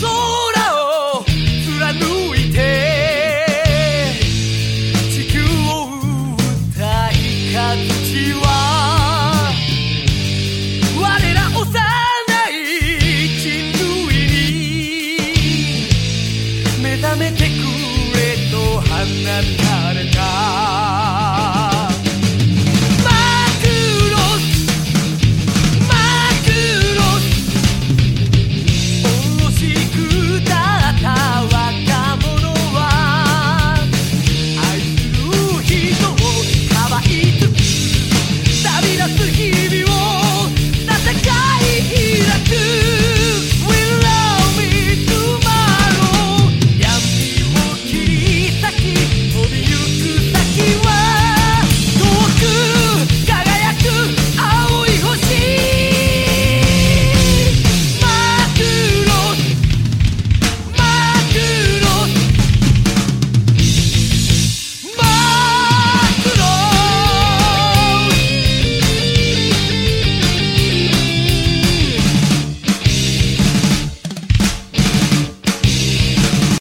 空を貫いて地球を歌いたちは我ら幼い人類に目覚めてくれと放った